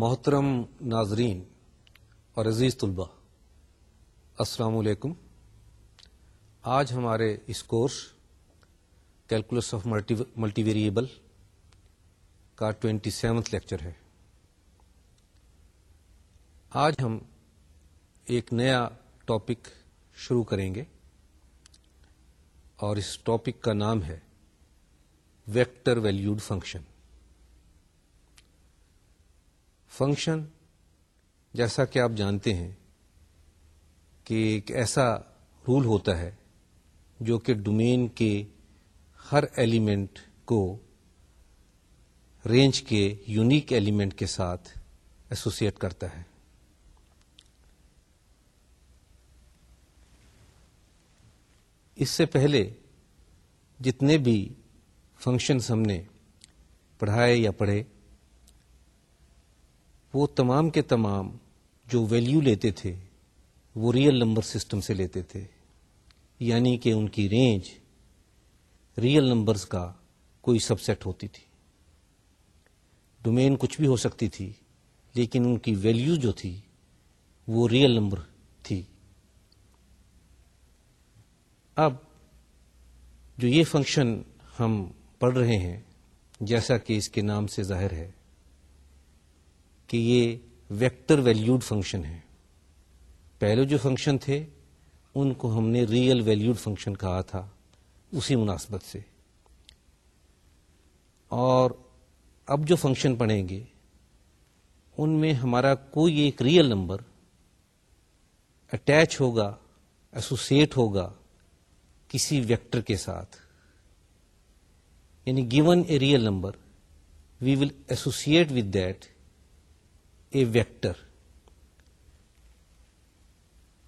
محترم ناظرین اور عزیز طلباء السلام علیکم آج ہمارے اس course calculus of multi variable کا ٹوینٹی سیونتھ لیکچر ہے آج ہم ایک نیا ٹاپک شروع کریں گے اور اس ٹاپک کا نام ہے ویکٹر ویلیوڈ فنکشن فنکشن جیسا کہ آپ جانتے ہیں کہ ایک ایسا رول ہوتا ہے جو کہ ڈومین کے ہر ایلیمنٹ کو رینج کے یونیک ایلیمنٹ کے ساتھ ایسوسیٹ کرتا ہے اس سے پہلے جتنے بھی فنکشنس ہم نے پڑھائے یا پڑھے وہ تمام کے تمام جو ویلیو لیتے تھے وہ ریئل نمبر سسٹم سے لیتے تھے یعنی کہ ان کی رینج ریئل نمبرز کا کوئی سب سیٹ ہوتی تھی ڈومین کچھ بھی ہو سکتی تھی لیکن ان کی ویلیو جو تھی وہ ریئل نمبر تھی اب جو یہ فنکشن ہم پڑھ رہے ہیں جیسا کہ اس کے نام سے ظاہر ہے کہ یہ ویکٹر ویلیوڈ فنکشن ہے پہلے جو فنکشن تھے ان کو ہم نے ریئل ویلیوڈ فنکشن کہا تھا اسی مناسبت سے اور اب جو فنکشن پڑھیں گے ان میں ہمارا کوئی ایک ریئل نمبر اٹیچ ہوگا ایسوسیٹ ہوگا کسی ویکٹر کے ساتھ یعنی given a real number we will associate with that a vector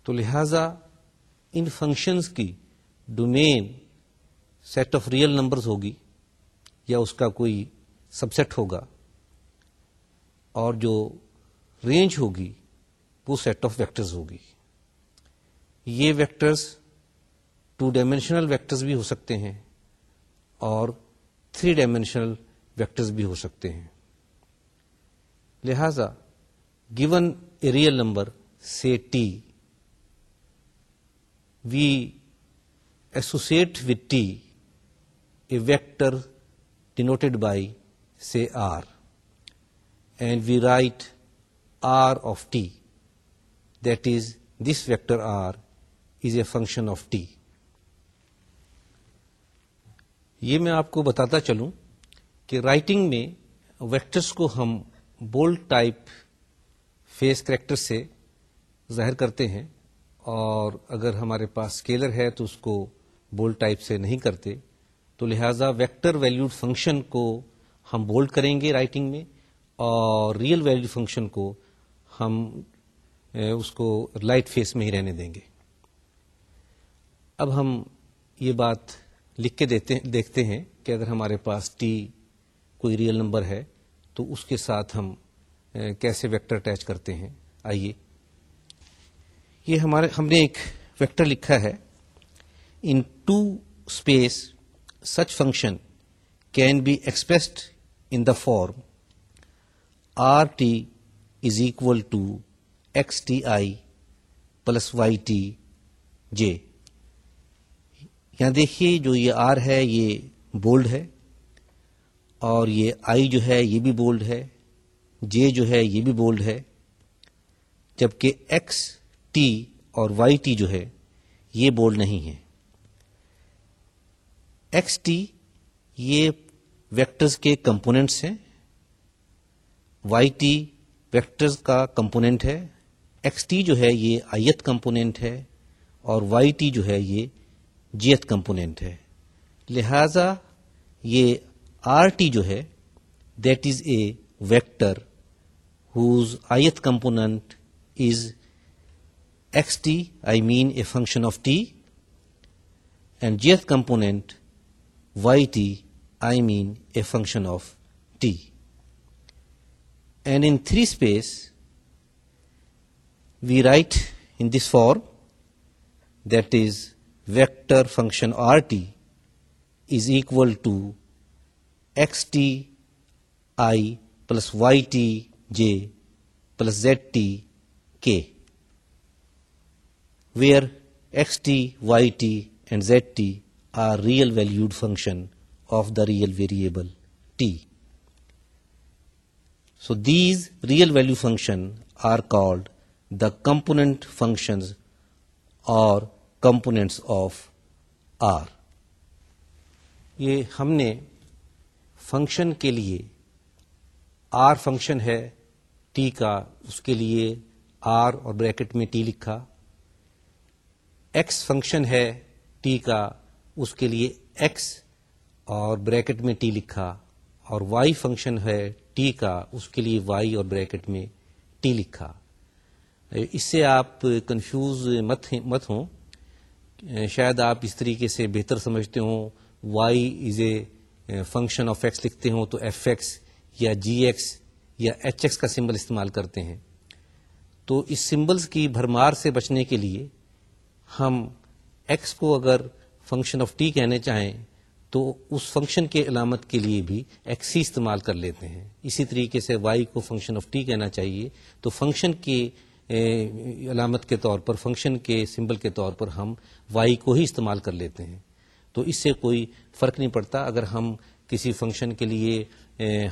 تو لہذا ان فنکشنز کی domain set of real numbers ہوگی یا اس کا کوئی سب سیٹ ہوگا اور جو رینج ہوگی وہ سیٹ آف ویکٹرز ہوگی یہ ویکٹرز ٹو ڈائمینشنل ویکٹرز بھی ہو سکتے ہیں اور تھری ڈائمینشنل ویکٹرز بھی ہو سکتے ہیں لہذا given a real number, say t, we associate with t a vector denoted by, say, r, and we write r of t, that is, this vector r is a function of t. یہ میں آپ کو بتاتا چلوں کہ writing میں vectors کو ہم بولڈ ٹائپ فیس کریکٹر سے ظاہر کرتے ہیں اور اگر ہمارے پاس اسکیلر ہے تو اس کو بولڈ ٹائپ سے نہیں کرتے تو لہٰذا ویکٹر ویلیوڈ فنکشن کو ہم بولڈ کریں گے رائٹنگ میں اور ریئل ویلیوڈ فنکشن کو ہم اس کو لائٹ فیس میں ہی رہنے دیں گے اب ہم یہ بات لکھ کے دیتے دیکھتے ہیں کہ اگر ہمارے پاس ٹی کوئی ریئل نمبر ہے تو اس کے ساتھ ہم کیسے ویکٹر اٹیچ کرتے ہیں آئیے یہ ہمارے ہم نے ایک ویکٹر لکھا ہے in two space such function can be expressed in the form r t is equal to x t i plus y t j یہاں دیکھیے جو یہ آر ہے یہ بولڈ ہے اور یہ آئی جو ہے یہ بھی بولڈ ہے جے جو ہے یہ بھی بولڈ ہے جبکہ ایکس ٹی اور وائی ٹی جو ہے یہ بولڈ نہیں ہے ایکس ٹی یہ ویکٹرز کے کمپوننٹس ہیں وائی ٹی ویکٹرز کا کمپوننٹ ہے ایکس ٹی جو ہے یہ آئیت کمپوننٹ ہے اور وائی ٹی جو ہے یہ جیت کمپوننٹ ہے لہذا یہ آر ٹی جو ہے that is a vector whose ith component is xt, I mean a function of t, and jth component yt, I mean a function of t. And in 3 space, we write in this form, that is vector function rt is equal to xt I plus yt j plus z t k where x t y t and z t are real valued function of the real variable t so these real value function are called the component functions اور components of r یہ ہم نے function کے لیے are function ہے T کا اس کے لیے آر اور بریکٹ میں ٹی لکھا ایکس فنکشن ہے ٹی کا اس کے لیے ایکس اور بریکٹ میں ٹی لکھا اور وائی فنکشن ہے ٹی کا اس کے لیے وائی اور بریکٹ میں ٹی لکھا اس سے آپ کنفیوز مت مت ہوں شاید آپ اس طریقے سے بہتر سمجھتے ہوں y is a function of x لکھتے ہوں تو ایف ایکس یا جی ایکس یا ایچ ایکس کا سمبل استعمال کرتے ہیں تو اس سمبلس کی بھرمار سے بچنے کے لیے ہم ایکس کو اگر فنکشن آف ٹی کہنے چاہیں تو اس فنکشن کے علامت کے لیے بھی ایکس ہی استعمال کر لیتے ہیں اسی طریقے سے وائی کو فنکشن آف ٹی کہنا چاہیے تو فنکشن کے علامت کے طور پر فنکشن کے سمبل کے طور پر ہم وائی کو ہی استعمال کر لیتے ہیں تو اس سے کوئی فرق نہیں پڑتا اگر ہم کسی فنکشن کے لیے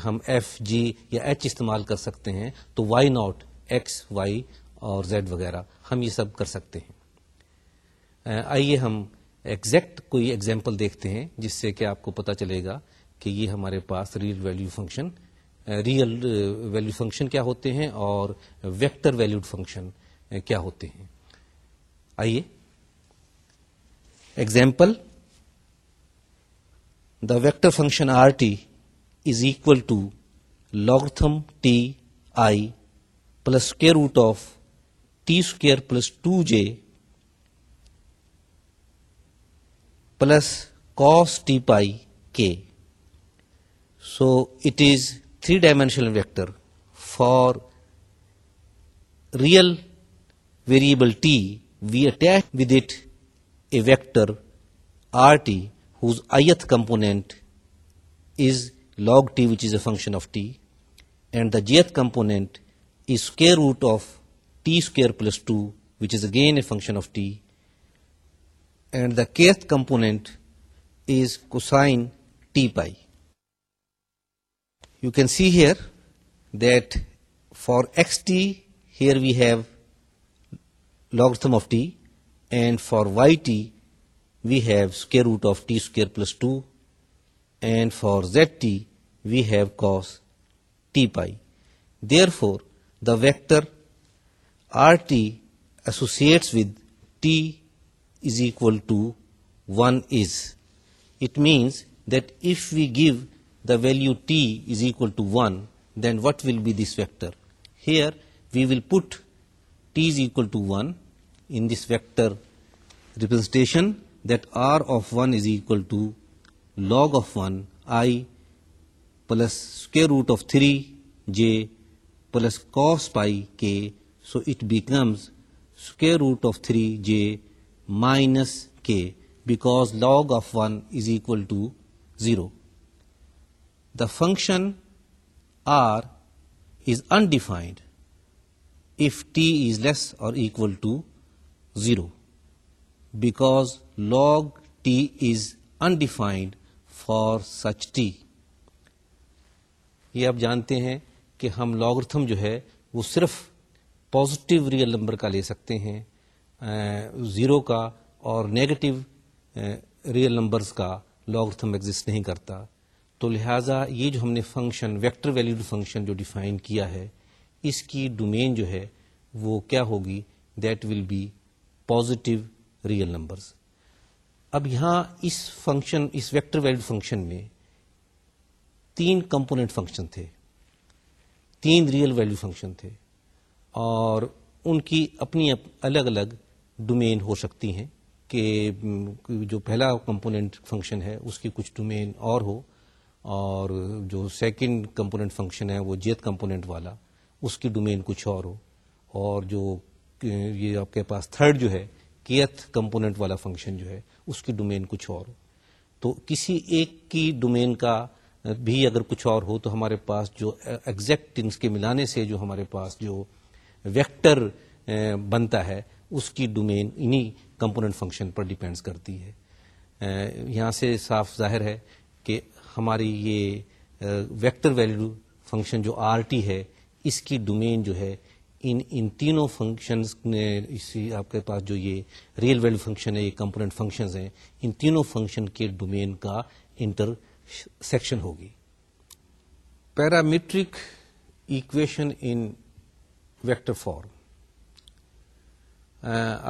ہم ایف جی یا ایچ استعمال کر سکتے ہیں تو وائی ناٹ ایکس وائی اور زیڈ وغیرہ ہم یہ سب کر سکتے ہیں آئیے ہم ایگزیکٹ کوئی ایگزامپل دیکھتے ہیں جس سے کہ آپ کو پتا چلے گا کہ یہ ہمارے پاس real value function real value function کیا ہوتے ہیں اور ویکٹر ویلیوڈ فنکشن کیا ہوتے ہیں آئیے example the vector function r t is equal to logarithm t I plus square root of t square plus 2j plus cos t pi k. So it is three-dimensional vector for real variable t. We attach with it a vector rt whose ith component is log t, which is a function of t, and the jth component is square root of t square plus 2, which is again a function of t, and the kth component is cosine t pi. You can see here that for xt, here we have logarithm of t, and for yt, we have square root of t square plus 2 and for zt we have cos t pi. Therefore, the vector rt associates with t is equal to 1 is. It means that if we give the value t is equal to 1, then what will be this vector? Here we will put t is equal to 1 in this vector representation, that r of 1 is equal to log of 1 I plus square root of 3 j plus cos pi k. So it becomes square root of 3 j minus k, because log of 1 is equal to 0. The function r is undefined if t is less or equal to 0, because log t is undefined for such t یہ آپ جانتے ہیں کہ ہم logarithm جو ہے وہ صرف پازیٹیو ریئل نمبر کا لے سکتے ہیں زیرو کا اور نیگیٹو ریئل نمبرز کا لاگرتھم ایگزٹ نہیں کرتا تو لہٰذا یہ جو ہم نے فنکشن ویکٹر ویلیوڈ فنکشن جو ڈیفائن کیا ہے اس کی ڈومین جو ہے وہ کیا ہوگی that will be positive real numbers اب یہاں اس فنکشن اس ویکٹر ویلڈ فنکشن میں تین کمپوننٹ فنکشن تھے تین ریئل ویلو فنکشن تھے اور ان کی اپنی اپ, الگ الگ ڈومین ہو سکتی ہیں کہ جو پہلا کمپوننٹ فنکشن ہے اس کی کچھ ڈومین اور ہو اور جو سیکنڈ کمپوننٹ فنکشن ہے وہ جیت کمپوننٹ والا اس کی ڈومین کچھ اور ہو اور جو یہ آپ کے پاس تھرڈ جو ہے تھ کمپونیٹ والا فنکشن جو ہے اس کی ڈومین کچھ اور ہو تو کسی ایک کی ڈومین کا بھی اگر کچھ اور ہو تو ہمارے پاس جو ایگزیکٹ ان کے ملانے سے جو ہمارے پاس جو ویکٹر بنتا ہے اس کی ڈومین انہی کمپوننٹ فنکشن پر ڈیپینڈس کرتی ہے یہاں سے صاف ظاہر ہے کہ ہماری یہ ویکٹر ویلیو فنکشن جو آر ٹی ہے اس کی ڈومین جو ہے ان ان تینوں فنکشنز نے اسی آپ کے پاس جو یہ ریئل ویلڈ فنکشن ہے یہ کمپوننٹ فنکشنز ہیں ان تینوں فنکشن کے ڈومین کا انٹر سیکشن ہوگی parametric equation in vector form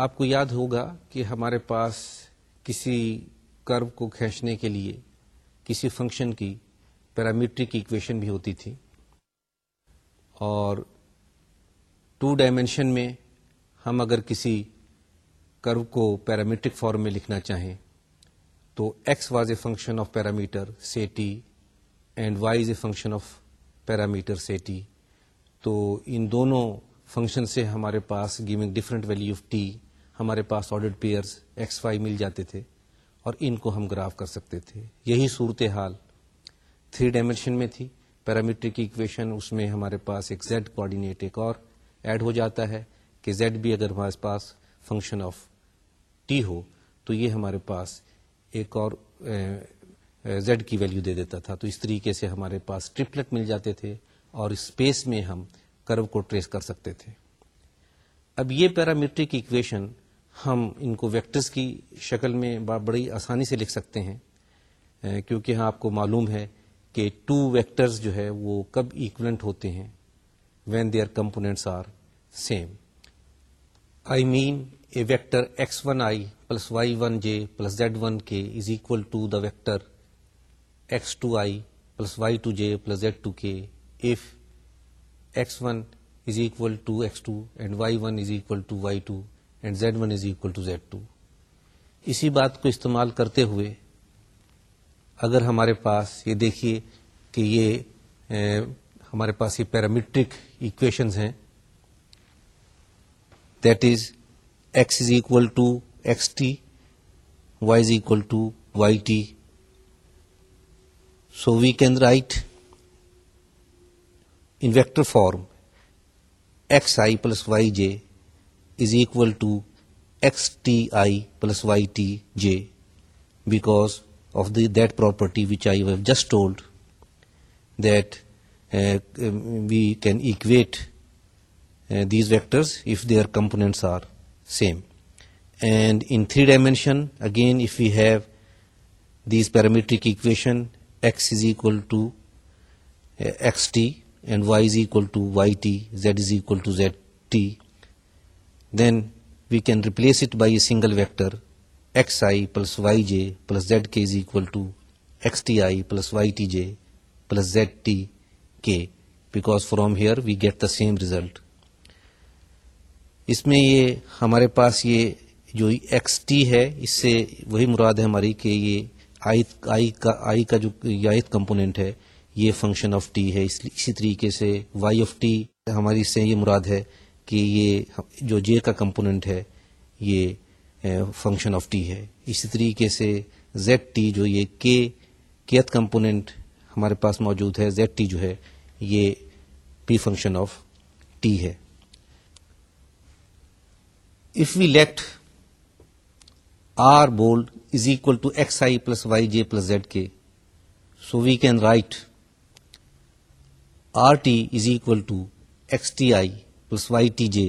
آپ کو یاد ہوگا کہ ہمارے پاس کسی کرو کو کھینچنے کے لیے کسی فنکشن کی پیرامیٹرک ایکویشن بھی ہوتی تھی اور ٹو ڈائمینشن میں ہم اگر کسی کرو کو پیرامیٹرک فارم میں لکھنا چاہیں تو x was a function of parameter say t and y is a function of parameter say t تو ان دونوں فنکشن سے ہمارے پاس giving different value of t ہمارے پاس آڈر پیئرز ایکس وائی مل جاتے تھے اور ان کو ہم گراف کر سکتے تھے یہی صورت حال تھری ڈائمینشن میں تھی پیرامیٹرک ایکویشن اس میں ہمارے پاس ایک زیڈ کوآڈینیٹ ایک اور ایڈ ہو جاتا ہے کہ زیڈ بھی اگر ہمارے پاس فنکشن آف ٹی ہو تو یہ ہمارے پاس ایک اور زیڈ کی ویلیو دے دیتا تھا تو اس طریقے سے ہمارے پاس ٹرپلٹ مل جاتے تھے اور اسپیس میں ہم کرو کو ٹریس کر سکتے تھے اب یہ پیرامیٹرک اکویشن ہم ان کو ویکٹرز کی شکل میں بڑی آسانی سے لکھ سکتے ہیں کیونکہ ہاں آپ کو معلوم ہے کہ ٹو ویکٹرز جو ہے وہ کب ایکولنٹ ہوتے ہیں when their z one k to the vector x two i plus y two j plus z two k if x one is z2k to x two and y one is y1 to y two and z one is equal to z two اسی بات کو استعمال کرتے ہوئے اگر ہمارے پاس یہ دیکھیے کہ یہ ہمارے پاس یہ پیرامیٹرک ایکویشنز ہیں that is x is equal to x t y is equal to y t so we can write in vector form x i plus y j is equal to x t i plus y t j because of that property which I've just told that Uh, um, we can equate uh, these vectors if their components are same. And in 3 dimension, again, if we have these parametric equation, x is equal to uh, xt and y is equal to yt, z is equal to zt, then we can replace it by a single vector xi plus yj plus zk is equal to xti plus ytj plus zt k because from here we get the same result اس میں یہ ہمارے پاس یہ جو x T ہے اس سے وہی مراد ہے ہماری کہ یہ آئی کا جو کمپوننٹ ہے یہ فنکشن آف ٹی ہے اسی طریقے سے وائی آف ٹی ہماری اس سے یہ مراد ہے کہ یہ جو جے کا کمپوننٹ ہے یہ فنکشن آف ٹی ہے اسی طریقے سے زیڈ ٹی جو یہ کے کیت کمپوننٹ ہمارے پاس موجود ہے زیڈ ٹی جو ہے یہ پی فنکشن آف ٹی ہے if we let r bold is equal to x i plus y j plus z k so we can write r t is equal to x t i plus y t j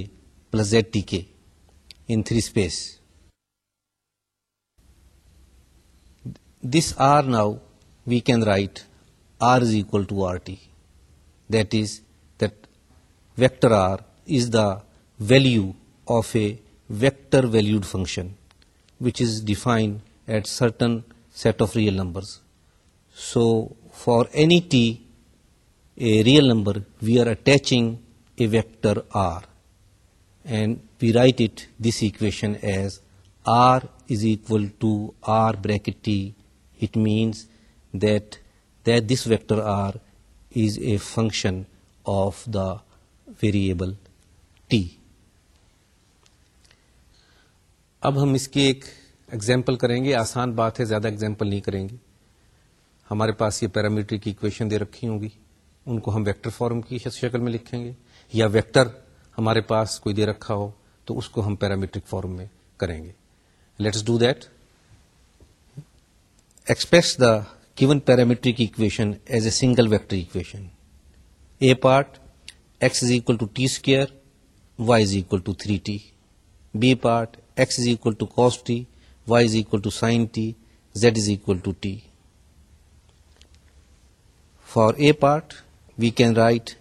plus z t k in three space this r now we can write r is equal to r t That is, that vector r is the value of a vector valued function which is defined at certain set of real numbers. So for any t, a real number, we are attaching a vector r, and we write it, this equation, as r is equal to r bracket t. It means that this vector r function of the variable t اب ہم اس کی ایک example کریں گے آسان بات ہے زیادہ ایگزامپل نہیں کریں گے ہمارے پاس یہ پیرامیٹر کی اکویشن دے رکھی ہوں گی ان کو ہم ویکٹر فارم کی شکل میں لکھیں گے یا ویکٹر ہمارے پاس کوئی دے رکھا ہو تو اس کو ہم پیرامیٹرک فارم میں کریں گے let's do that express the given parametric equation as a single vector equation. A part, x is equal to t square, y is equal to 3t. B part, x is equal to cos t, y is equal to sin t, z is equal to t. For A part, we can write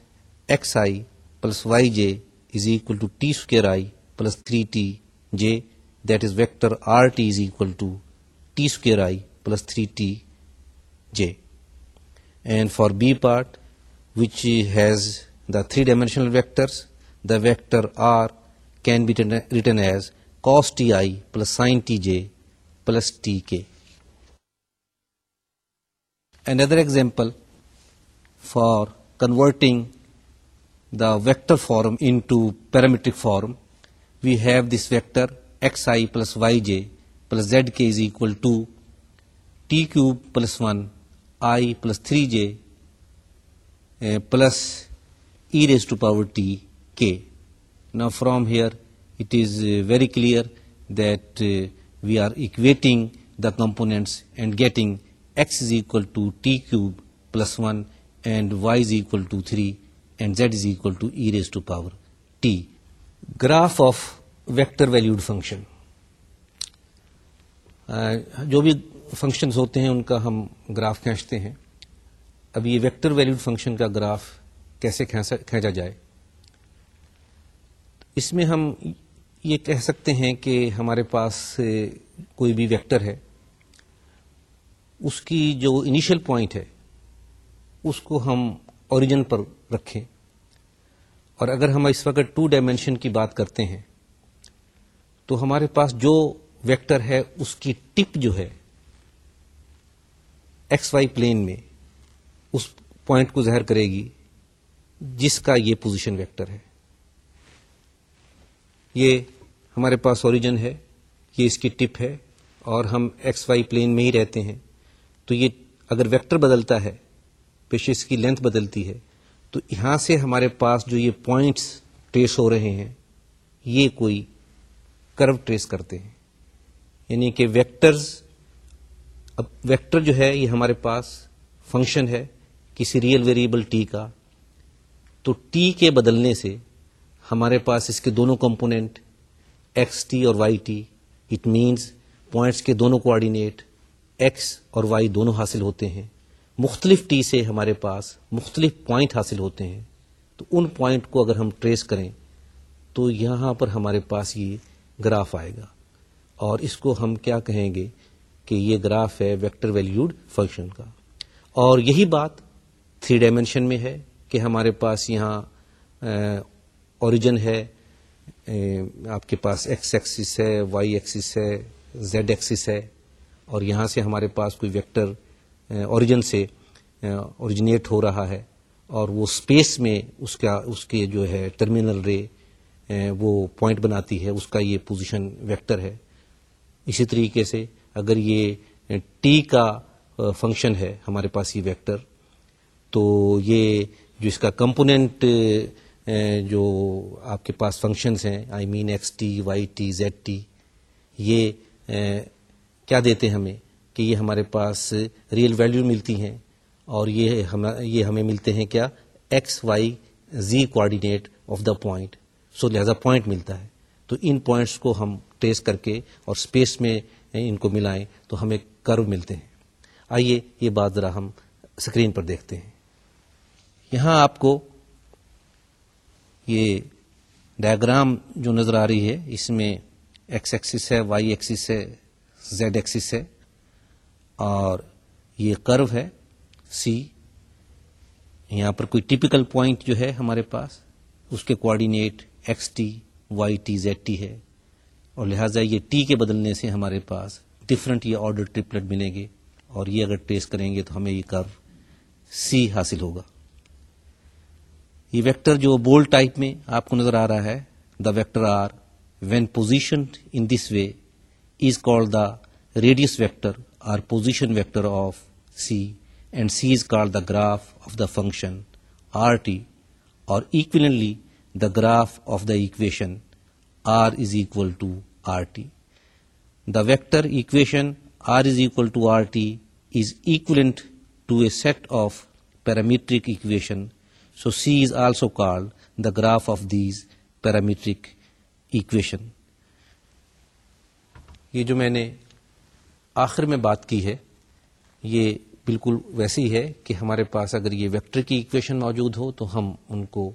xi plus yj is equal to t square I plus 3t j, that is vector rt is equal to t square I plus 3t J. And for B part, which has the three-dimensional vectors, the vector R can be written as cos ti plus sin tj plus tk. Another example for converting the vector form into parametric form, we have this vector xi plus yj plus zk is equal to t cube plus 1 i plus three j plus e raise to power t k نا from here it is very clear that we are equating the components and getting x is equal to t cube plus one and y is equal to three and z is equal to e raise to power t graph of vector valued function جو بھی functions ہوتے ہیں ان کا ہم graph کھینچتے ہیں اب یہ ویکٹر ویلیوڈ فنکشن کا گراف کیسے کھینچا جائے اس میں ہم یہ کہہ سکتے ہیں کہ ہمارے پاس کوئی بھی ویکٹر ہے اس کی جو انیشل پوائنٹ ہے اس کو ہم اوریجن پر رکھیں اور اگر ہم اس وقت ٹو ڈائمینشن کی بات کرتے ہیں تو ہمارے پاس جو ویکٹر ہے اس کی ٹپ جو ہے ایکس وائی پلین میں اس پوائنٹ کو زہر کرے گی جس کا یہ پوزیشن ویکٹر ہے یہ ہمارے پاس اوریجن ہے یہ اس کی ٹپ ہے اور ہم ایکس وائی پلین میں ہی رہتے ہیں تو یہ اگر ویکٹر بدلتا ہے پیش کی لینتھ بدلتی ہے تو یہاں سے ہمارے پاس جو یہ پوائنٹس ٹریس ہو رہے ہیں یہ کوئی کرو ٹریس کرتے ہیں یعنی کہ ویکٹرز اب ویکٹر جو ہے یہ ہمارے پاس فنکشن ہے کسی ریئل ویریبل ٹی کا تو ٹی کے بدلنے سے ہمارے پاس اس کے دونوں کمپوننٹ ایکس ٹی اور y t it means points کے دونوں کوآڈینیٹ ایکس اور وائی دونوں حاصل ہوتے ہیں مختلف ٹی سے ہمارے پاس مختلف پوائنٹ حاصل ہوتے ہیں تو ان پوائنٹ کو اگر ہم ٹریس کریں تو یہاں پر ہمارے پاس یہ گراف آئے گا اور اس کو ہم کیا کہیں گے کہ یہ گراف ہے ویکٹر ویلیوڈ فنکشن کا اور یہی بات تھری ڈائمینشن میں ہے کہ ہمارے پاس یہاں اوریجن ہے آپ کے پاس ایکس ایکسس ہے وائی ایکسس ہے زیڈ ایکسس ہے اور یہاں سے ہمارے پاس کوئی ویکٹر اوریجن سے اوریجنیٹ ہو رہا ہے اور وہ اسپیس میں اس کا اس کے جو ہے ٹرمینل رے وہ پوائنٹ بناتی ہے اس کا یہ پوزیشن ویکٹر ہے اسی طریقے سے اگر یہ ٹی کا فنکشن ہے ہمارے پاس یہ ویکٹر تو یہ جو اس کا کمپوننٹ جو آپ کے پاس فنکشنز ہیں I mean x t y t z t یہ کیا دیتے ہمیں کہ یہ ہمارے پاس ریئل ویلیو ملتی ہیں اور یہ ہم یہ ہمیں ملتے ہیں کیا x y z coordinate of the point so لہذا پوائنٹ ملتا ہے تو ان پوائنٹس کو ہم ٹریس کر کے اور اسپیس میں ان کو ملائیں تو ہمیں کرو ملتے ہیں آئیے یہ بات ذرا ہم اسکرین پر دیکھتے ہیں یہاں آپ کو یہ ڈائگرام جو نظر آ رہی ہے اس میں ایکس ایکسس ہے وائی ایکسس ہے زیڈ ایکسس ہے اور یہ کرو ہے سی یہاں پر کوئی ٹیپیکل پوائنٹ جو ہے ہمارے پاس اس کے coordinate X T Y T Z T ہے اور لہٰذا یہ ٹی کے بدلنے سے ہمارے پاس ڈفرینٹ یہ آرڈر ٹرپلٹ ملیں گے اور یہ اگر ٹیسٹ کریں گے تو ہمیں یہ کرو سی حاصل ہوگا یہ ویکٹر جو بولڈ ٹائپ میں آپ کو نظر آ رہا ہے the vector r when position in this way is call the radius vector r position vector of c and c is call the graph of the function r t اور equivalently the graph of the equation r is equal to r t the vector equation r is to to r t is equivalent to a set of parametric equation so c is also called the graph of these parametric یہ جو میں نے آخر میں بات کی ہے یہ بالکل ویسی ہے کہ ہمارے پاس اگر یہ ویکٹر کی اکویشن موجود ہو تو ہم ان کو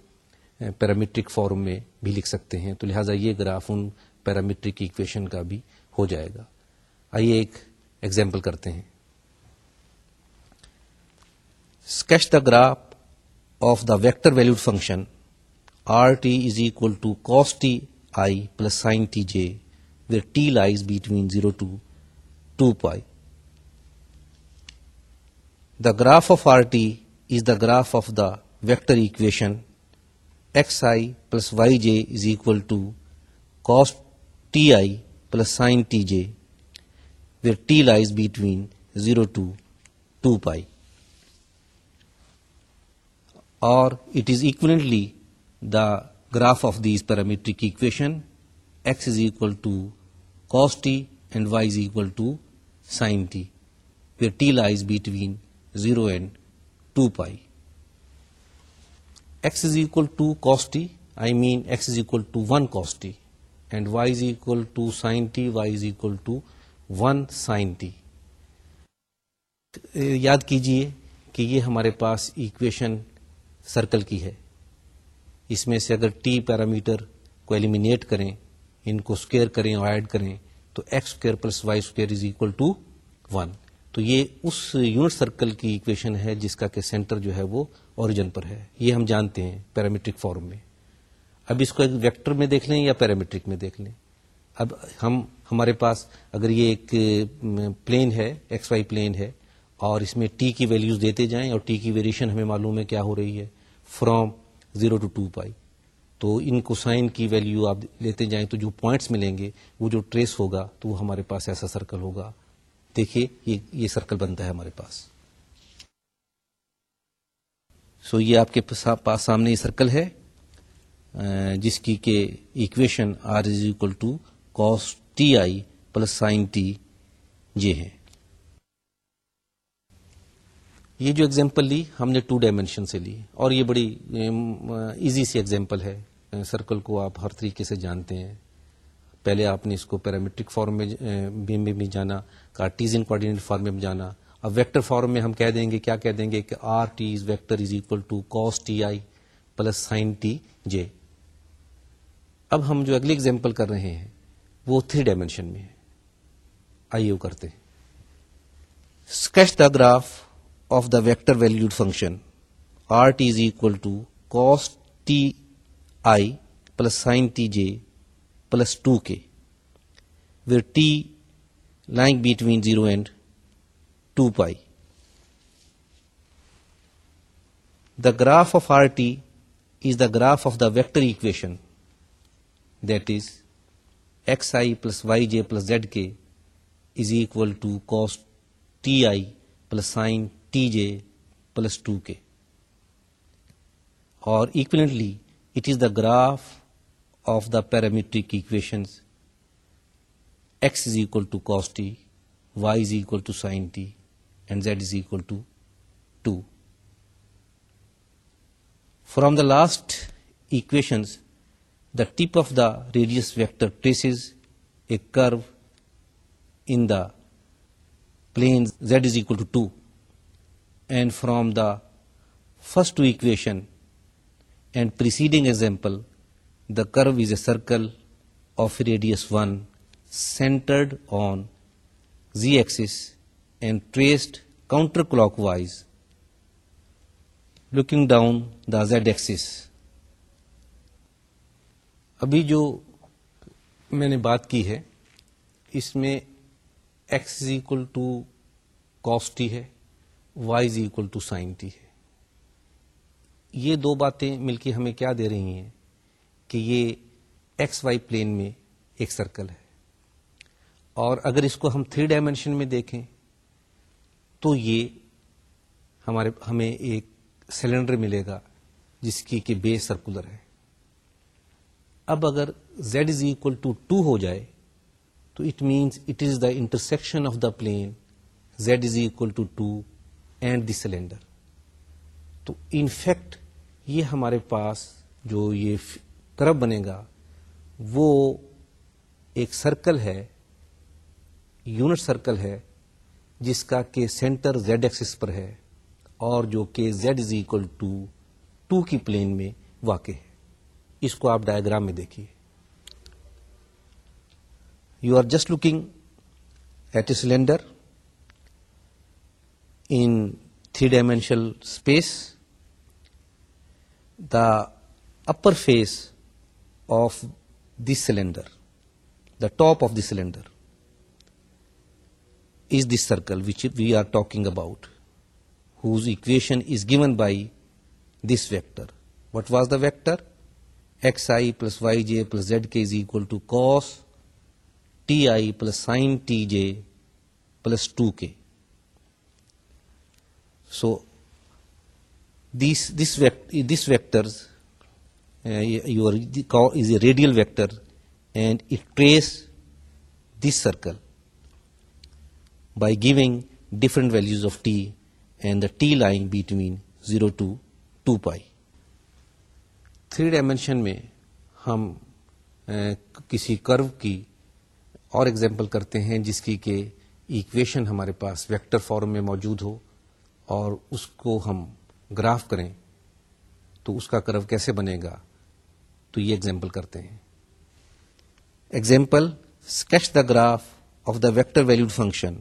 پیرامیٹرک فارم میں بھی لکھ سکتے ہیں تو لہٰذا یہ گراف ان پیرامیٹرک ایکویشن کا بھی ہو جائے گا آئیے ایک ایگزامپل کرتے ہیں sketch the graph of the vector value function r t is equal to cos t i plus sine t j t lies between zero to two pi the graph of r t is the graph of the vector equation xi plus yj is equal to cos ti plus sin tj, where t lies between 0 to 2 pi. Or it is equivalently the graph of these parametric equation, x is equal to cos t and y is equal to sin t, where t lies between 0 and 2 pi. X is equal to cos t I mean x is equal to one cos t and y is equal to sine t y is equal to one sine یاد کیجئے کہ یہ ہمارے پاس equation circle کی ہے اس میں سے اگر ٹی پیرامیٹر کو ایلیمینیٹ کریں ان کو اسکیئر کریں اور ایڈ کریں تو x square plus y square is equal to one تو یہ اس یونٹ سرکل کی ایکویشن ہے جس کا کہ سینٹر جو ہے وہ اوریجن پر ہے یہ ہم جانتے ہیں پیرامیٹرک فارم میں اب اس کو ایک ویکٹر میں دیکھ لیں یا پیرامیٹرک میں دیکھ لیں اب ہم ہمارے پاس اگر یہ ایک پلین ہے ایکس وائی پلین ہے اور اس میں ٹی کی ویلیوز دیتے جائیں اور ٹی کی ویریشن ہمیں معلوم ہے کیا ہو رہی ہے from zero to two pi تو ان کو سائن کی ویلیو آپ لیتے جائیں تو جو پوائنٹس ملیں گے وہ جو ٹریس ہوگا تو وہ ہمارے پاس ایسا سرکل ہوگا دیکھیے یہ سرکل بنتا ہے ہمارے پاس سو یہ آپ کے پاس سامنے یہ سرکل ہے جس کی کہ equation R is equal to cos T I plus sine T یہ ہے یہ جو ایگزامپل لی ہم نے ٹو ڈائمینشن سے لی اور یہ بڑی ایزی سی ایگزامپل ہے سرکل کو آپ ہر طریقے سے جانتے ہیں پہلے آپ نے اس کو پیرامیٹرک فارم میں بھی جانا کارٹیزن کوآڈینیٹ فارم میں جانا اب ویکٹر فارم میں ہم کہہ دیں گے کیا کہہ دیں گے کہ r t is vector is equal to cos t i plus sine t j اب ہم جو اگلی اگزامپل کر رہے ہیں وہ تھری ڈائمینشن میں ہے آئیے وہ کرتے ہیں sketch the graph of the vector valued function R T is equal to cos T I plus sine T J plus two K where T lying between zero and 2 pi. The graph of RT is the graph of the vector equation, that is xi plus yj plus zk is equal to cos ti plus sin tj plus 2k. Or equivalently, it is the graph of the parametric equations x is equal to cos t, y is equal to sin t, and z is equal to 2. From the last equations, the tip of the radius vector traces a curve in the plane z is equal to 2, and from the first two equation and preceding example, the curve is a circle of radius 1 centered on z-axis and traced counterclockwise looking down the Z axis ابھی جو میں نے بات کی ہے اس میں X is equal to cos T ہے Y is equal to sine T ہے یہ دو باتیں مل کے ہمیں کیا دے رہی ہیں کہ یہ ایکس وائی پلین میں ایک سرکل ہے اور اگر اس کو ہم تھری ڈائمینشن میں دیکھیں تو یہ ہمارے ہمیں ایک سلینڈر ملے گا جس کی کہ بے سرکولر ہے اب اگر z is equal to two ہو جائے تو it means it is the intersection of the plane z is equal to two and the cylinder تو ان فیکٹ یہ ہمارے پاس جو یہ کرب بنے گا وہ ایک سرکل ہے یونٹ سرکل ہے جس کا کہ سینٹر زیڈ ایکسس پر ہے اور جو کہ Z is equal to two کی پلین میں واقع ہے اس کو آپ ڈائگرام میں دیکھیے you are just looking at a cylinder in three dimensional space the upper face of this cylinder the top of this cylinder is this circle which we are talking about, whose equation is given by this vector. What was the vector? Xi plus yj plus zk is equal to cos ti plus sin tj plus 2k. So this vectors uh, is a radial vector, and it traces this circle. By giving different values of T and T lying between zero to two pi three dimension میں ہم کسی curve کی اور example کرتے ہیں جس کی کہ ایکویشن ہمارے پاس ویکٹر فارم میں موجود ہو اور اس کو ہم گراف کریں تو اس کا کرو کیسے بنے گا تو یہ ایگزامپل کرتے ہیں example sketch the graph of the vector valued function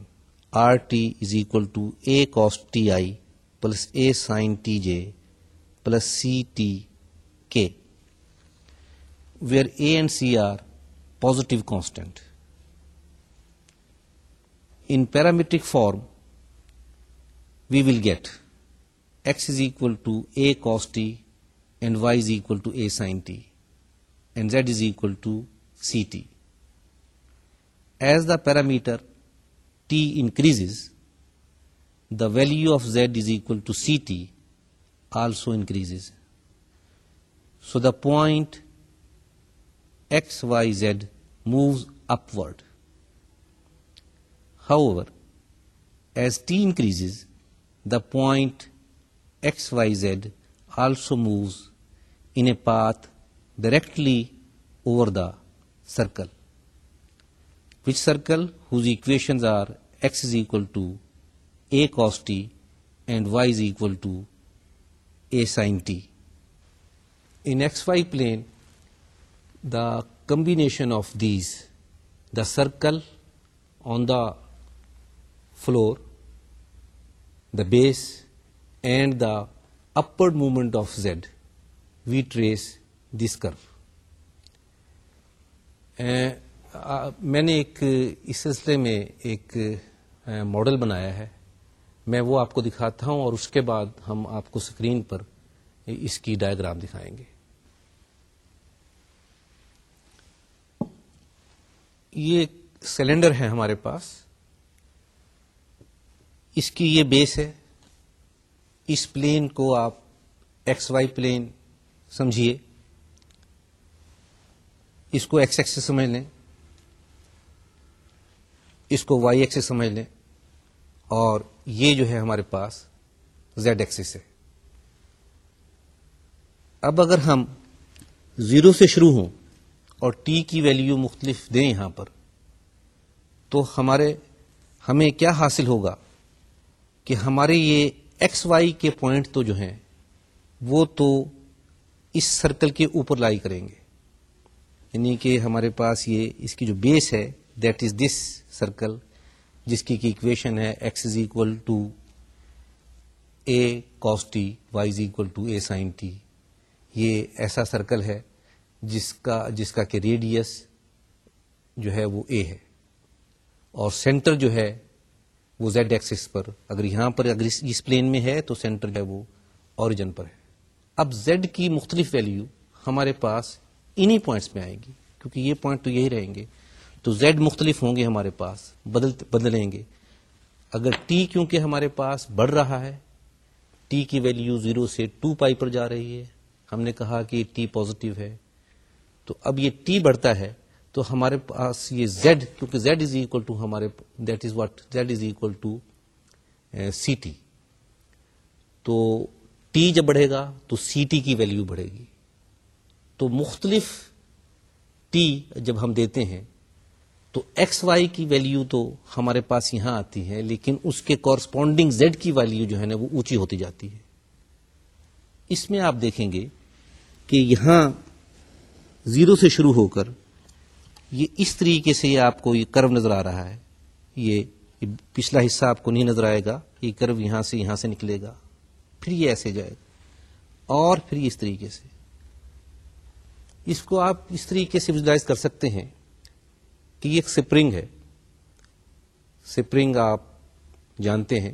RT is equal to A cos Ti plus A sin Tj plus Ctk, where A and C are positive constant. In parametric form, we will get x is equal to A cos t and y is equal to A sin t and z is equal to c t. As the parameter t increases, the value of z is equal to Ct also increases. So the point x, y, z moves upward. However, as t increases, the point x, y, z also moves in a path directly over the circle. Which circle? whose equations are x is equal to a cos t and y is equal to a sin t. In xy plane, the combination of these, the circle on the floor, the base and the upward movement of z, we trace this curve. Uh, میں نے ایک اس سلسلے میں ایک model بنایا ہے میں وہ آپ کو دکھاتا ہوں اور اس کے بعد ہم آپ کو اسکرین پر اس کی ڈائگرام دکھائیں گے یہ سلینڈر ہے ہمارے پاس اس کی یہ بیس ہے اس پلین کو آپ ایکس وائی پلین سمجھیے اس کو ایکس ایکس سمجھ لیں اس کو وائی ایکسس سمجھ لیں اور یہ جو ہے ہمارے پاس زیڈ ایکسس ہے اب اگر ہم زیرو سے شروع ہوں اور ٹی کی ویلیو مختلف دیں یہاں پر تو ہمارے ہمیں کیا حاصل ہوگا کہ ہمارے یہ ایکس وائی کے پوائنٹ تو جو ہیں وہ تو اس سرکل کے اوپر لائی کریں گے یعنی کہ ہمارے پاس یہ اس کی جو بیس ہے دیٹ از دس سرکل جس کی کی اکویشن ہے X is equal to A T Y is equal to A sine T یہ ایسا سرکل ہے جس کا جس کا کہ ریڈیس جو ہے وہ اے ہے اور سینٹر جو ہے وہ زیڈ ایکسس پر اگر یہاں پر اگر اس پلین میں ہے تو سینٹر جو ہے وہ اوریجن پر ہے اب زیڈ کی مختلف ویلیو ہمارے پاس انہی پوائنٹس میں آئے گی کیونکہ یہ پوائنٹ تو یہی رہیں گے تو زیڈ مختلف ہوں گے ہمارے پاس بدل بدلیں گے اگر ٹی کیونکہ ہمارے پاس بڑھ رہا ہے ٹی کی ویلیو زیرو سے ٹو پائی پر جا رہی ہے ہم نے کہا کہ ٹی پوزیٹو ہے تو اب یہ ٹی بڑھتا ہے تو ہمارے پاس یہ زیڈ کیونکہ زیڈ از اکول ٹو ہمارے that is what Z is equal to C T تو ٹی جب بڑھے گا تو سی ٹی کی ویلیو بڑھے گی تو مختلف ٹی جب ہم دیتے ہیں تو ایکس وائی کی ویلیو تو ہمارے پاس یہاں آتی ہے لیکن اس کے کورسپونڈنگ زیڈ کی ویلیو جو ہے نا وہ اونچی ہوتی جاتی ہے اس میں آپ دیکھیں گے کہ یہاں زیرو سے شروع ہو کر یہ اس طریقے سے آپ کو یہ کرو نظر آ رہا ہے یہ پچھلا حصہ آپ کو نہیں نظر آئے گا یہ کرو یہاں سے یہاں سے نکلے گا پھر یہ ایسے جائے گا اور پھر اس طریقے سے اس کو آپ اس طریقے سے یوزلائز کر سکتے ہیں کہ یہ ایک سپرنگ ہے سپرنگ آپ جانتے ہیں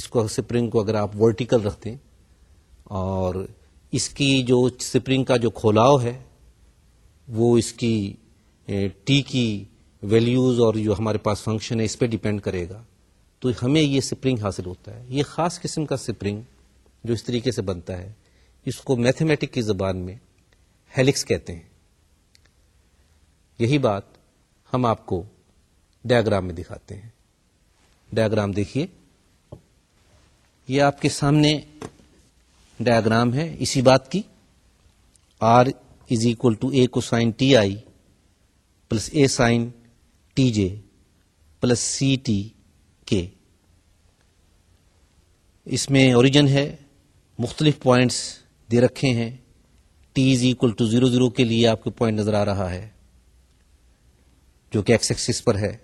اس کو سپرنگ کو اگر آپ ورٹیکل رکھتے ہیں اور اس کی جو سپرنگ کا جو کھولاؤ ہے وہ اس کی ٹی کی ویلیوز اور جو ہمارے پاس فنکشن ہے اس پہ ڈیپینڈ کرے گا تو ہمیں یہ سپرنگ حاصل ہوتا ہے یہ خاص قسم کا سپرنگ جو اس طریقے سے بنتا ہے اس کو میتھمیٹک کی زبان میں ہیلکس کہتے ہیں یہی بات ہم آپ کو ڈائگرام میں دکھاتے ہیں ڈائگرام دیکھیے یہ آپ کے سامنے ڈائگرام ہے اسی بات کی R is equal to A کو sine T I plus A sine T J plus C T K اس میں اوریجن ہے مختلف پوائنٹس دے رکھے ہیں T is equal to zero zero کے لیے آپ کو پوائنٹ نظر آ رہا ہے جو کہ ایکس ایکسس پر ہے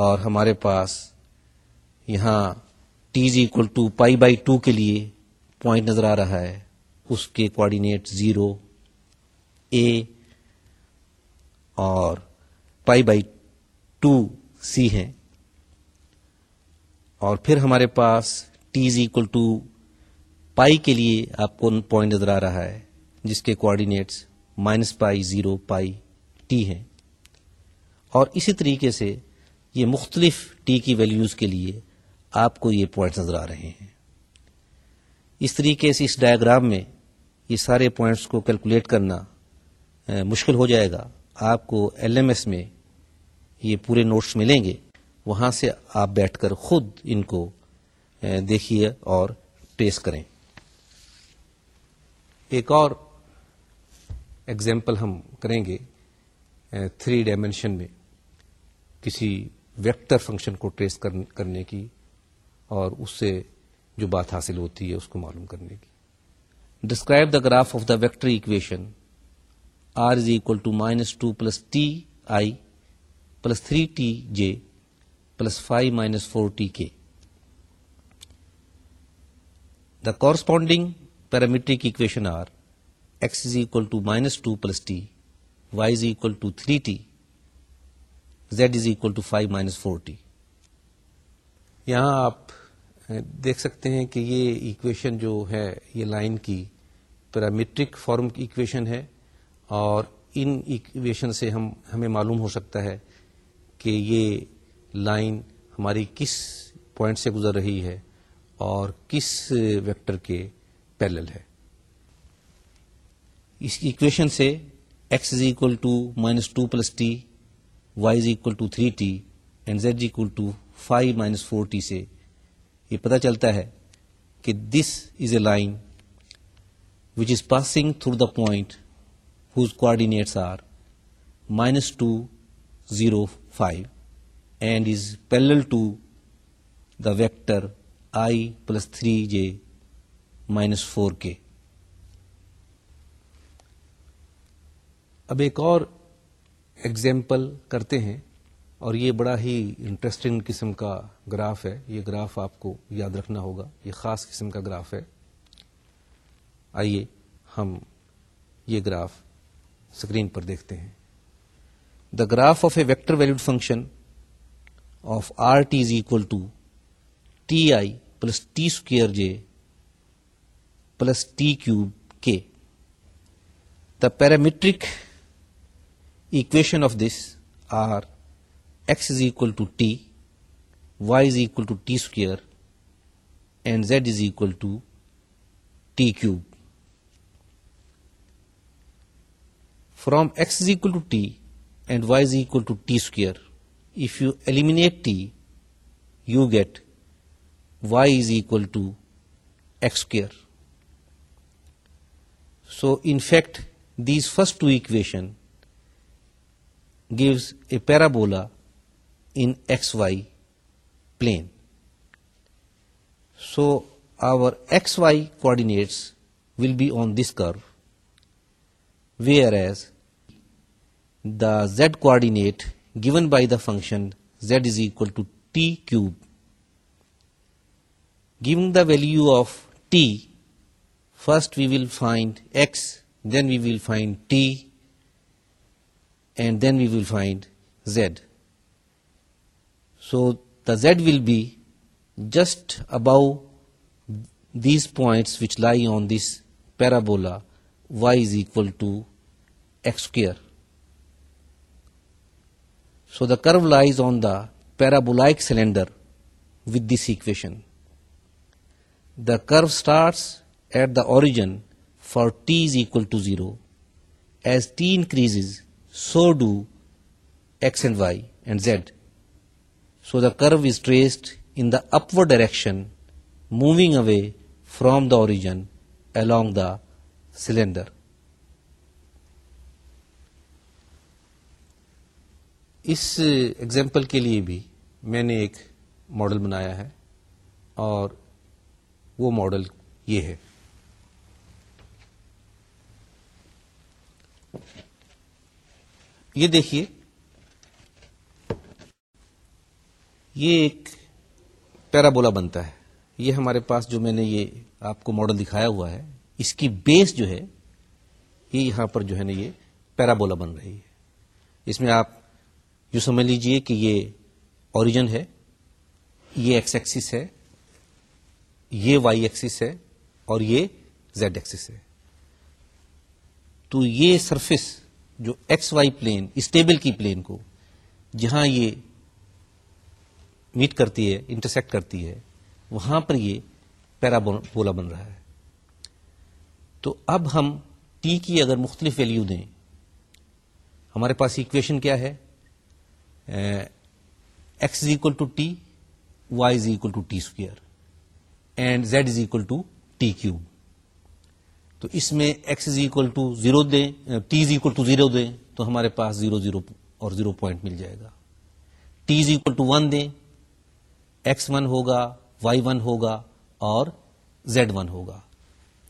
اور ہمارے پاس یہاں T equal to pi by two کے لیے پوائنٹ نظر آ رہا ہے اس کے کوآڈینیٹ زیرو اے اور پائی بائی ٹو سی ہیں اور پھر ہمارے پاس ٹی اکول ٹو پائی کے لیے آپ کو پوائنٹ نظر آ رہا ہے جس کے coordinates minus pi zero pi T ہیں اور اسی طریقے سے یہ مختلف ٹی کی ویلیوز کے لیے آپ کو یہ پوائنٹس نظر آ رہے ہیں اس طریقے سے اس ڈائیگرام میں یہ سارے پوائنٹس کو کیلکولیٹ کرنا مشکل ہو جائے گا آپ کو ایل ایم ایس میں یہ پورے نوٹس ملیں گے وہاں سے آپ بیٹھ کر خود ان کو دیکھیے اور ٹیسٹ کریں ایک اور ایگزامپل ہم کریں گے تھری ڈائمینشن میں کسی ویکٹر فنکشن کو ٹریس کرنے کی اور اس سے جو بات حاصل ہوتی ہے اس کو معلوم کرنے کی describe the graph of the vector equation R is equal to minus two plus T I plus three T J plus five minus four T K the corresponding parametric equation are X is equal to minus two plus T Y is equal to three T z is equal to five minus four یہاں آپ دیکھ سکتے ہیں کہ یہ equation جو ہے یہ لائن کی پیرامیٹرک فارم کی ایکویشن ہے اور ان ایکویشن سے ہم ہمیں معلوم ہو سکتا ہے کہ یہ لائن ہماری کس پوائنٹ سے گزر رہی ہے اور کس ویکٹر کے پیلل ہے اس ایکویشن سے X is equal to minus two plus T is equal to three T and Z equal to five minus four T سے یہ پتہ چلتا ہے کہ this is a line which is passing through the point whose coordinates are minus two zero five and is parallel to the vector I plus three J minus four K اب ایک اور example کرتے ہیں اور یہ بڑا ہی interesting قسم کا گراف ہے یہ گراف آپ کو یاد رکھنا ہوگا یہ خاص قسم کا گراف ہے آئیے ہم یہ گراف پر دیکھتے ہیں the graph of a vector valued function of R T is equal to T I plus T square J plus T cube K the parametric Equation of this are x is equal to t, y is equal to t square, and z is equal to t cube. From x is equal to t and y is equal to t square, if you eliminate t, you get y is equal to x square. So in fact, these first two equations gives a parabola in xy plane. So our xy coordinates will be on this curve, whereas the z coordinate given by the function z is equal to t cube. Giving the value of t, first we will find x, then we will find t, and then we will find Z. So the Z will be just above these points which lie on this parabola y is equal to x square. So the curve lies on the parabolic cylinder with this equation. The curve starts at the origin for t is equal to 0. As t increases, so do X and Y and Z so the curve is traced in the upward direction moving away from the origin along the cylinder us example کے لیے بھی میں نے ایک model بنایا ہے اور وہ ماڈل یہ ہے یہ دیکھیے یہ ایک پیرا بولا بنتا ہے یہ ہمارے پاس جو میں نے یہ آپ کو ماڈل دکھایا ہوا ہے اس کی بیس جو ہے یہ یہاں پر جو ہے نا یہ پیرابولا بولا بن رہی ہے اس میں آپ جو سمجھ لیجئے کہ یہ اوریجن ہے یہ ایکس ایکسس ہے یہ وائی ایکسس ہے اور یہ زیڈ ایکسس ہے تو یہ سرفس جو ایکس وائی پلین اسٹیبل کی پلین کو جہاں یہ میٹ کرتی ہے انٹرسیکٹ کرتی ہے وہاں پر یہ پیرا بن رہا ہے تو اب ہم ٹی کی اگر مختلف ویلیو دیں ہمارے پاس اکویشن کیا ہے X is equal to T Y is equal to T square and Z is equal to T cube تو اس میں X is equal to zero دیں T is equal to zero دیں تو ہمارے پاس زیرو زیرو اور زیرو پوائنٹ مل جائے گا T is equal to one دیں ایکس ون ہوگا وائی ون ہوگا اور زیڈ ون ہوگا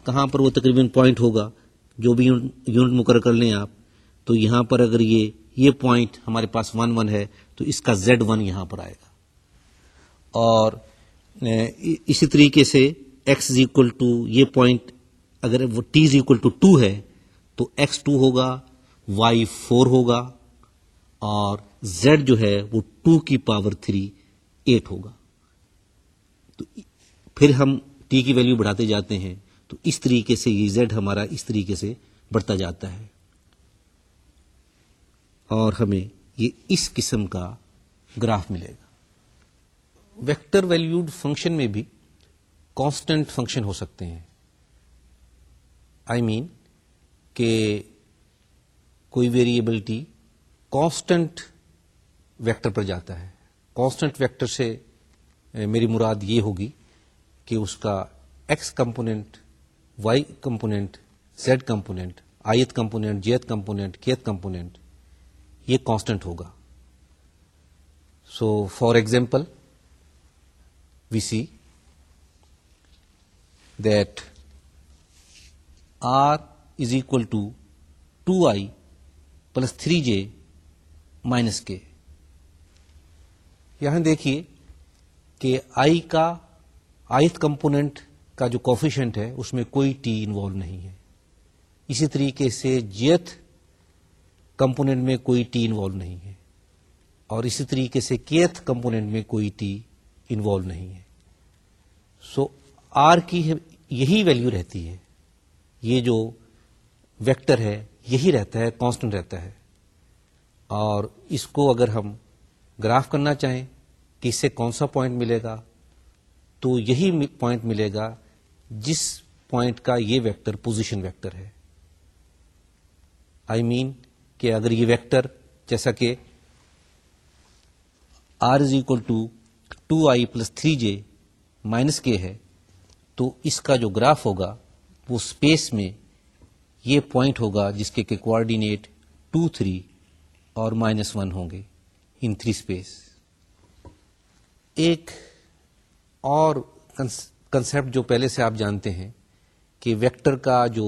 کہاں پر وہ تقریباً پوائنٹ ہوگا جو بھی یونٹ مقرر کر لیں آپ تو یہاں پر اگر یہ یہ پوائنٹ ہمارے پاس ون ون ہے تو اس کا زیڈ ون یہاں پر آئے گا اور اسی طریقے سے ایکس از اکول ٹو یہ پوائنٹ اگر وہ T is equal to two ہے تو ایکس ٹو ہوگا وائی فور ہوگا اور زیڈ جو ہے وہ ٹو کی پاور تھری ایٹ ہوگا تو پھر ہم ٹی کی ویلیو بڑھاتے جاتے ہیں تو اس طریقے سے یہ زیڈ ہمارا اس طریقے سے بڑھتا جاتا ہے اور ہمیں یہ اس قسم کا گراف ملے گا ویکٹر ویلیوڈ فنکشن میں بھی کانسٹنٹ فنکشن ہو سکتے ہیں آئی مین کہ کوئی ویریبلٹی کانسٹنٹ ویکٹر پر جاتا ہے کانسٹنٹ ویکٹر سے میری مراد یہ ہوگی کہ اس کا X component Y component Z component ith component component component kth component component یہ کانسٹنٹ ہوگا so for example we see that R is equal to two I plus three J minus K یہاں دیکھیے کہ آئی کا eighth component کا جو coefficient ہے اس میں کوئی ٹی انوالو نہیں ہے اسی طریقے سے جیتھ کمپونیٹ میں کوئی ٹی انوالو نہیں ہے اور اسی طریقے سے کیتھ کمپونیٹ میں کوئی ٹی انوالو نہیں ہے سو so, آر کی یہی ویلو رہتی ہے یہ جو ویکٹر ہے یہی رہتا ہے کانسٹنٹ رہتا ہے اور اس کو اگر ہم گراف کرنا چاہیں کہ اس سے کون سا پوائنٹ ملے گا تو یہی پوائنٹ ملے گا جس پوائنٹ کا یہ ویکٹر پوزیشن ویکٹر ہے آئی I مین mean کہ اگر یہ ویکٹر جیسا کہ R is equal to two I plus three J minus K ہے تو اس کا جو گراف ہوگا وہ اسپیس میں یہ پوائنٹ ہوگا جس کے کہ کوڈینیٹ ٹو تھری اور مائنس ون ہوں گے ان تھری اسپیس ایک اور کنسپٹ جو پہلے سے آپ جانتے ہیں کہ ویکٹر کا جو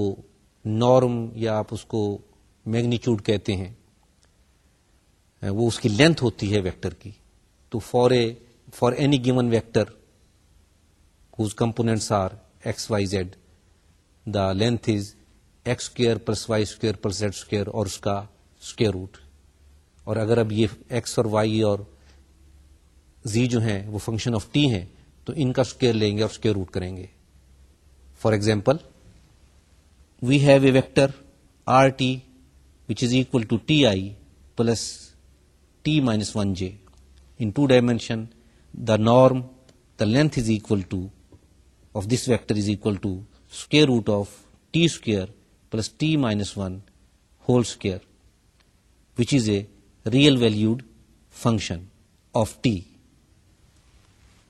نارم یا آپ اس کو میگنیچیوڈ کہتے ہیں وہ اس کی لینتھ ہوتی ہے ویکٹر کی تو A for any given whose components are X Y Z the length is X square plus Y square plus Z square اور اس کا اسکیئر روٹ اور اگر اب یہ ایکس اور وائی اور زی جو ہیں وہ فنکشن آف ٹی ہیں تو ان کا اسکوئر لیں گے اور اسکیئر روٹ کریں گے for example we have a vector R T which is equal to T I plus T minus one J in two dimension the norm the length is equal to of this vector is equal to root of T square plus T minus one whole square which is a real valued function of T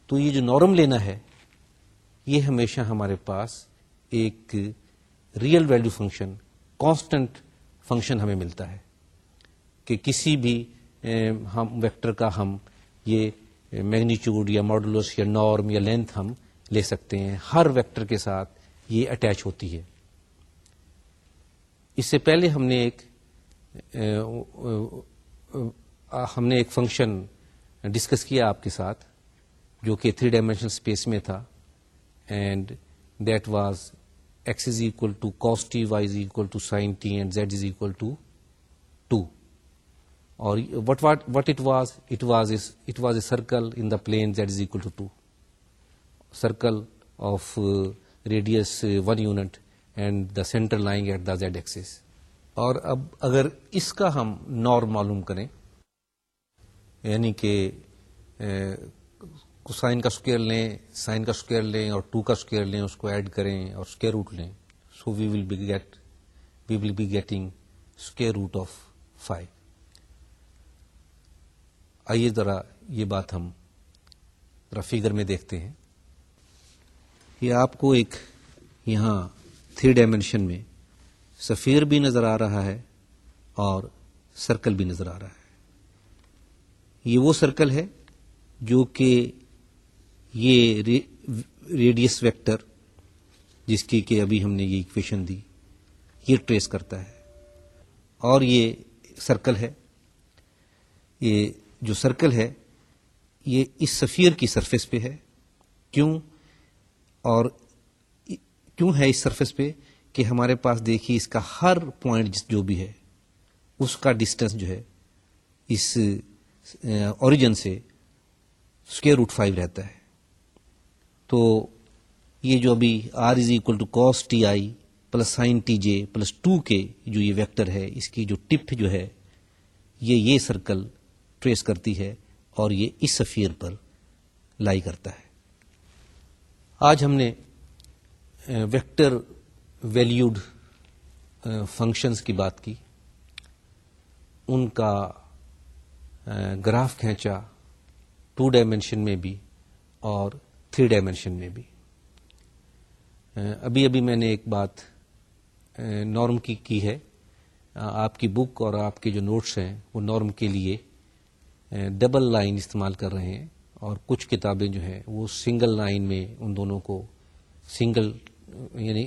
تو یہ جو norm لینا ہے یہ ہمیشہ ہمارے پاس ایک real value function constant function ہمیں ملتا ہے کہ کسی بھی ہم ویکٹر کا ہم یہ میگنیچیوڈ یا ماڈولس یا نارم یا لینتھ ہم لے سکتے ہیں ہر ویکٹر کے ساتھ یہ اٹیچ ہوتی ہے اس سے پہلے ہم نے ایک ہم نے ایک فنکشن ڈسکس کیا آپ کے ساتھ جو کہ تھری ڈائمینشنل اسپیس میں تھا and that was X is equal to cos T Y is equal to sine T and Z is equal to two اور what what what it was it it was was a circle in the plane Z is equal to two circle of radius one unit and the centre lying at the Z axis اور اب اگر اس کا ہم نور معلوم کریں یعنی کہ سائن کا اسکیئر لیں سائن کا اسکیئر لیں اور ٹو کا اسکیئر لیں اس کو ایڈ کریں اور اسکیئر روٹ لیں so we will be get we will be getting square root of five آئیے ذرا یہ بات ہم ذرا فیگر میں دیکھتے ہیں یہ آپ کو ایک یہاں تھری ڈائمینشن میں سفیر بھی نظر آ رہا ہے اور سرکل بھی نظر آ رہا ہے یہ وہ سرکل ہے جو کہ یہ ریڈیس ویکٹر جس کی کہ ابھی ہم نے یہ اکویشن دی یہ ٹریس کرتا ہے اور یہ سرکل ہے یہ جو سرکل ہے یہ اس سفیر کی سرفیس پہ ہے کیوں اور کیوں ہے اس سرفیس پہ کہ ہمارے پاس دیکھیے اس کا ہر پوائنٹ جو بھی ہے اس کا ڈسٹینس جو ہے اس اوریجن سے اسکیئر روٹ فائیو رہتا ہے تو یہ جو ابھی R is equal to cos T I plus sine T J plus two K جو یہ ویکٹر ہے اس کی جو ٹپ جو ہے یہ یہ سرکل ٹریس کرتی ہے اور یہ اس سفیر پر لائی کرتا ہے آج ہم نے ویکٹر ویلیوڈ فنکشنز کی بات کی ان کا گراف کھینچا ٹو ڈائمینشن میں بھی اور تھری ڈائمینشن میں بھی ابھی ابھی میں نے ایک بات نارم کی کی ہے آپ کی بک اور آپ کے جو نوٹس ہیں وہ نارم کے لیے ڈبل لائن استعمال کر رہے ہیں اور کچھ کتابیں جو ہیں وہ سنگل لائن میں ان دونوں کو سنگل یعنی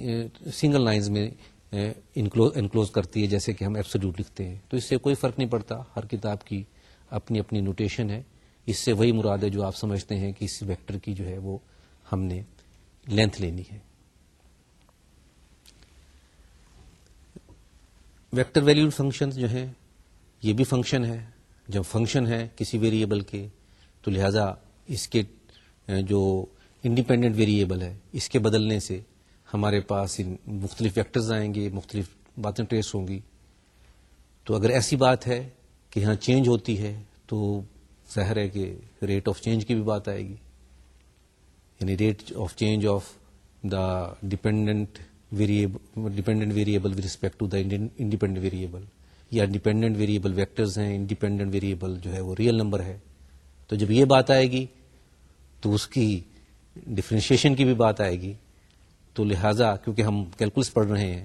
سنگل لائنز میں انکلوز کرتی ہے جیسے کہ ہم ایفسڈ لکھتے ہیں تو اس سے کوئی فرق نہیں پڑتا ہر کتاب کی اپنی اپنی نوٹیشن ہے اس سے وہی مراد ہے جو آپ سمجھتے ہیں کہ اس ویکٹر کی جو ہے وہ ہم نے لینتھ لینی ہے ویکٹر ویلیو فنکشن جو ہیں یہ بھی فنکشن ہے جب فنکشن ہے کسی ویریبل کے تو لہٰذا اس کے جو انڈیپینڈنٹ ویریبل ہے اس کے بدلنے سے ہمارے پاس مختلف ویکٹرز آئیں گے مختلف باتیں ٹریس ہوں گی تو اگر ایسی بات ہے کہ یہاں چینج ہوتی ہے تو ظاہر ہے کہ ریٹ آف چینج کی بھی بات آئے گی یعنی rate of change of the dependent dependent variable with respect to the independent variable یا ڈیپینڈنٹ ویریبل ویکٹرز ہیں انڈیپینڈنٹ ویریبل جو ہے وہ ریئل نمبر ہے تو جب یہ بات آئے گی تو اس کی ڈفرینشیشن کی بھی بات آئے گی تو لہٰذا کیونکہ ہم کیلکولس پڑھ رہے ہیں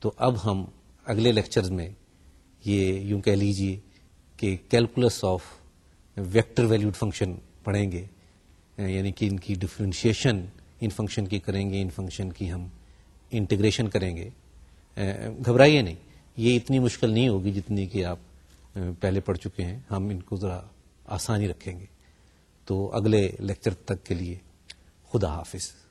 تو اب ہم اگلے لیکچرز میں یہ یوں کہہ لیجیے کہ calculus of vector valued function پڑھیں گے یعنی کہ ان کی ڈفرینشیشن ان فنکشن کی کریں گے ان فنکشن کی ہم انٹیگریشن کریں گے گھبرائیے نہیں یہ اتنی مشکل نہیں ہوگی جتنی کہ آپ پہلے پڑھ چکے ہیں ہم ان کو ذرا آسانی رکھیں گے تو اگلے لیکچر تک کے لیے خدا حافظ